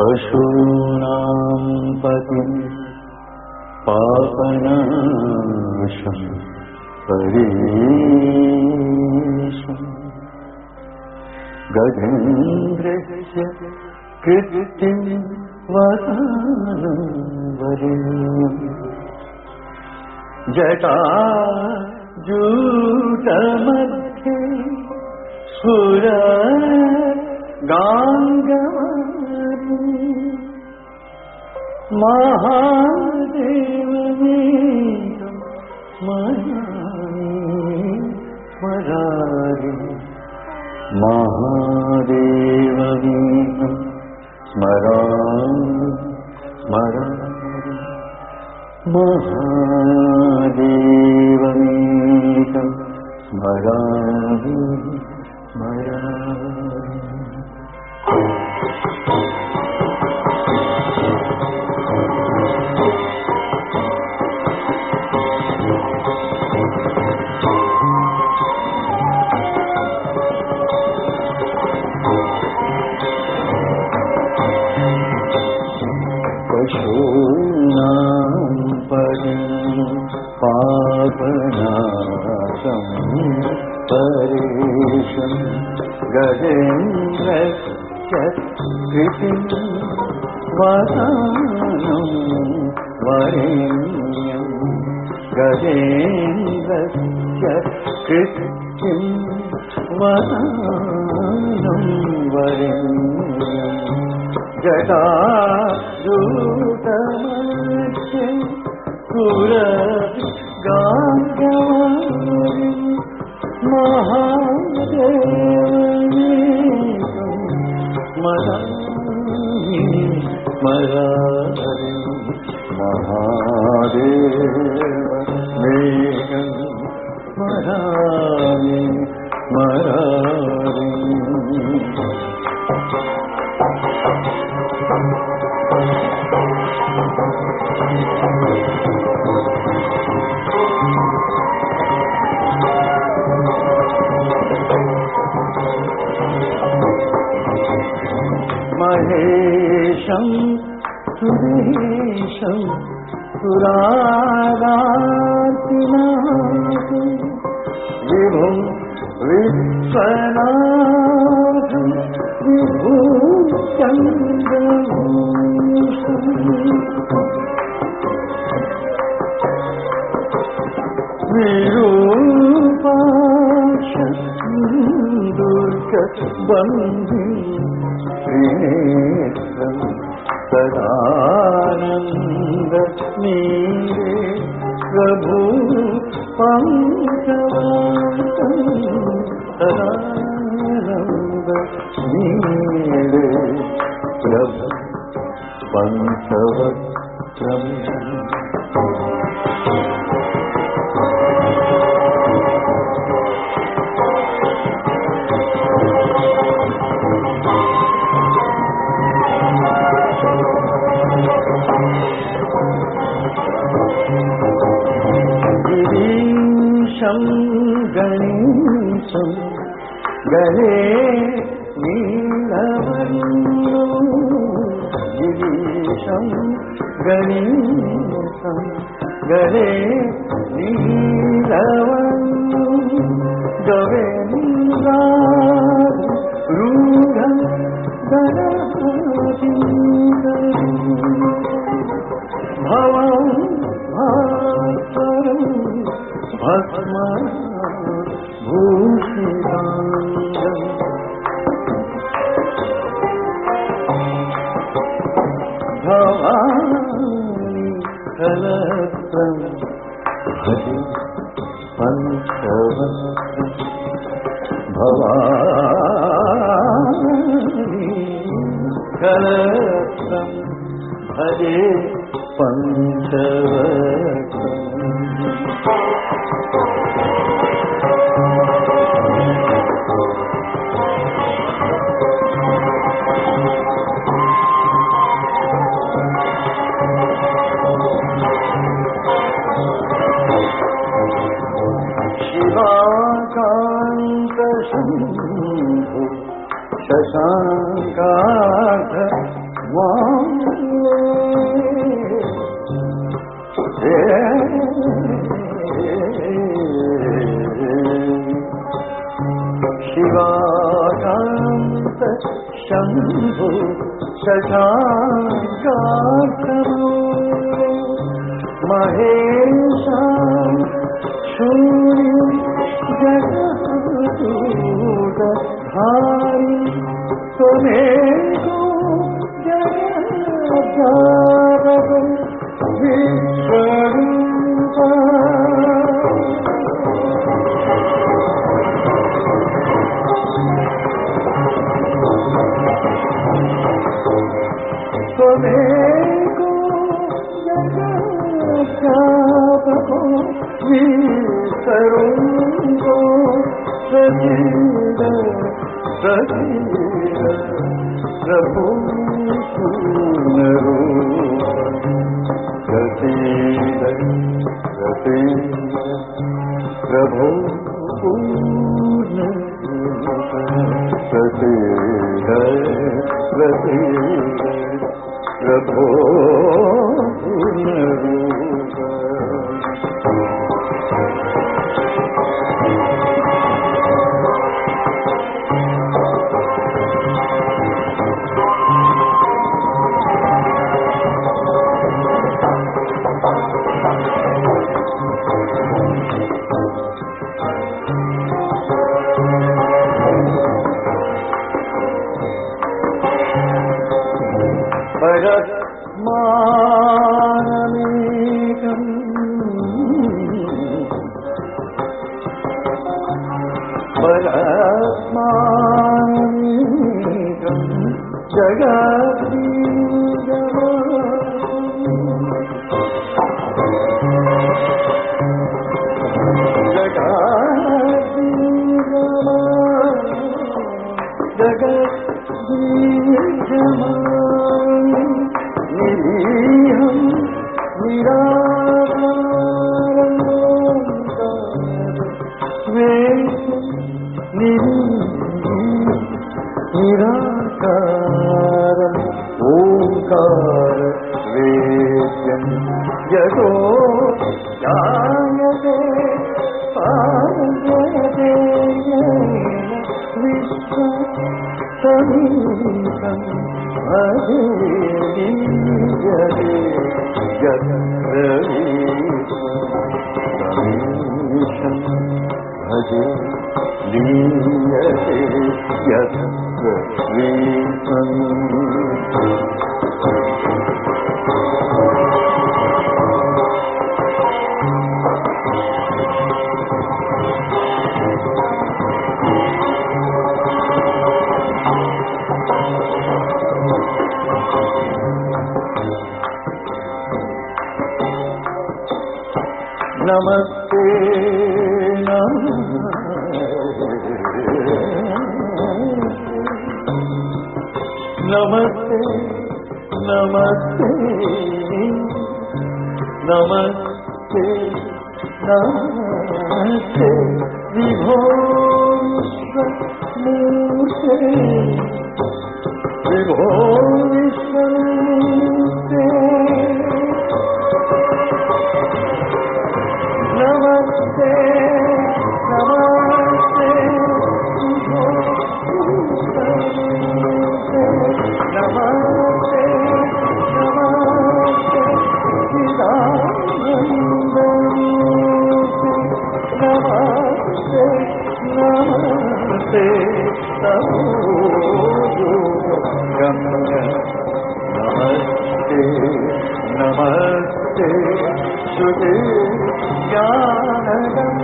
पशूनां पतिं पापनाशं परीशम् गजेन्द्रस्य कृतिं वरेण्यम् जटा जूटमध्ये सुर गाङ्गवारी महादेवनीयं स्मरामि स्मरामि। महादेवनीतं स्मरामि स्मरामि कृतिं वसानं वरेण्यं गजेन्द्रस्य कृतिं वसानं वरेण्यम् जटा दूतमध्ये पुरति महेशं सुरेशं सुरारातिनाथं विभुं विभूचन्द्रभूषम् सदानन्द नीरे प्रभु पङ्कवान्तं सदानन्द नीरे प्रभु पञ्चवक्त्रम् గణేశం. గణే నీలవర్ణు గిరీశం గణేశం గణే నీలవర్ణు గవేంద్రా भजे पञ्चवक्त्रम् शिवाकान्तशम्भु शम्भु शशाङ्काकरो महेशा जगदूतधारि त्वमेको विसरुङ्गो प्रसीद प्रसीद प्रभु पूर्णरूप प्रसीद प्रसीद प्रभो पूर्णरूप प्रसीद प्रसीद प्रभो पूर्णरूप परस्मानमेकम् గీతం అదే దింజలే జగీతం భజే లీయతే యత్ర వీతం नमस्ते नमस्ते नमस्ते नमस्ते नमस्ते विभो विभो Namaste, Namaste, Shri Jnana